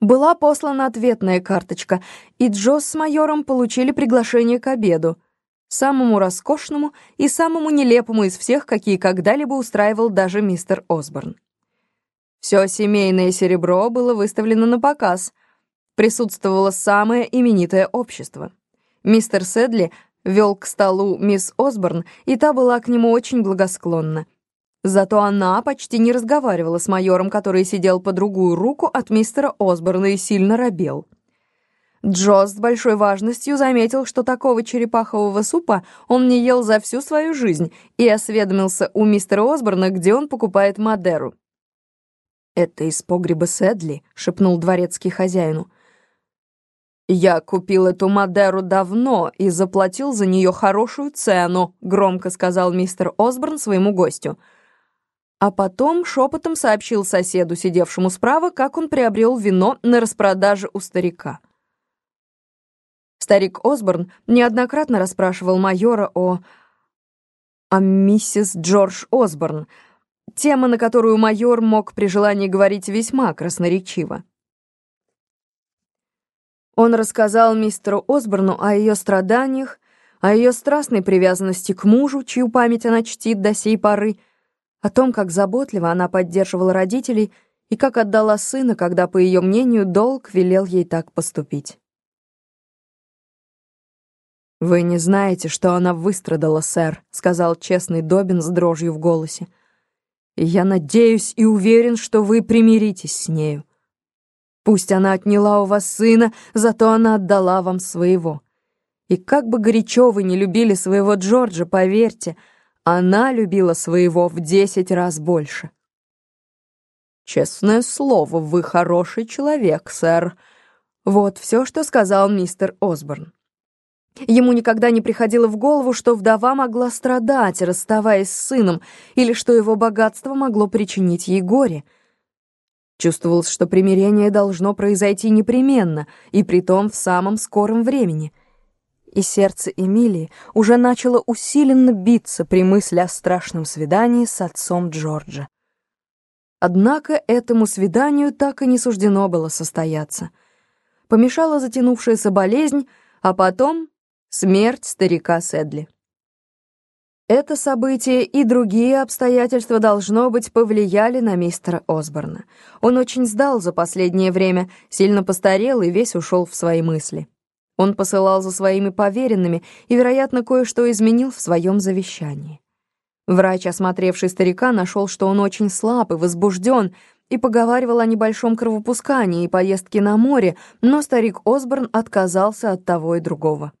Была послана ответная карточка, и Джо с майором получили приглашение к обеду, самому роскошному и самому нелепому из всех, какие когда-либо устраивал даже мистер Осборн. Все семейное серебро было выставлено на показ. Присутствовало самое именитое общество. Мистер Седли вел к столу мисс Осборн, и та была к нему очень благосклонна. Зато она почти не разговаривала с майором, который сидел по другую руку от мистера Осборна и сильно робел. Джо с большой важностью заметил, что такого черепахового супа он не ел за всю свою жизнь, и осведомился у мистера Осборна, где он покупает Мадеру. «Это из погреба Сэдли», — шепнул дворецкий хозяину. «Я купил эту Мадеру давно и заплатил за нее хорошую цену», — громко сказал мистер Осборн своему гостю. А потом шепотом сообщил соседу, сидевшему справа, как он приобрел вино на распродаже у старика. Старик Осборн неоднократно расспрашивал майора о... о миссис Джордж Осборн, тема, на которую майор мог при желании говорить весьма красноречиво. Он рассказал мистеру Осборну о ее страданиях, о ее страстной привязанности к мужу, чью память она чтит до сей поры, о том, как заботливо она поддерживала родителей и как отдала сына, когда, по ее мнению, долг велел ей так поступить. «Вы не знаете, что она выстрадала, сэр», — сказал честный Добин с дрожью в голосе. «Я надеюсь и уверен, что вы примиритесь с нею. Пусть она отняла у вас сына, зато она отдала вам своего. И как бы горячо вы не любили своего Джорджа, поверьте, она любила своего в десять раз больше. «Честное слово, вы хороший человек, сэр». Вот все, что сказал мистер Осборн. Ему никогда не приходило в голову, что вдова могла страдать, расставаясь с сыном, или что его богатство могло причинить ей горе — Чувствовалось, что примирение должно произойти непременно, и притом в самом скором времени. И сердце Эмилии уже начало усиленно биться при мысли о страшном свидании с отцом Джорджа. Однако этому свиданию так и не суждено было состояться. Помешала затянувшаяся болезнь, а потом смерть старика Седли. Это событие и другие обстоятельства, должно быть, повлияли на мистера Осборна. Он очень сдал за последнее время, сильно постарел и весь ушел в свои мысли. Он посылал за своими поверенными и, вероятно, кое-что изменил в своем завещании. Врач, осмотревший старика, нашел, что он очень слаб и возбужден, и поговаривал о небольшом кровопускании и поездке на море, но старик Осборн отказался от того и другого.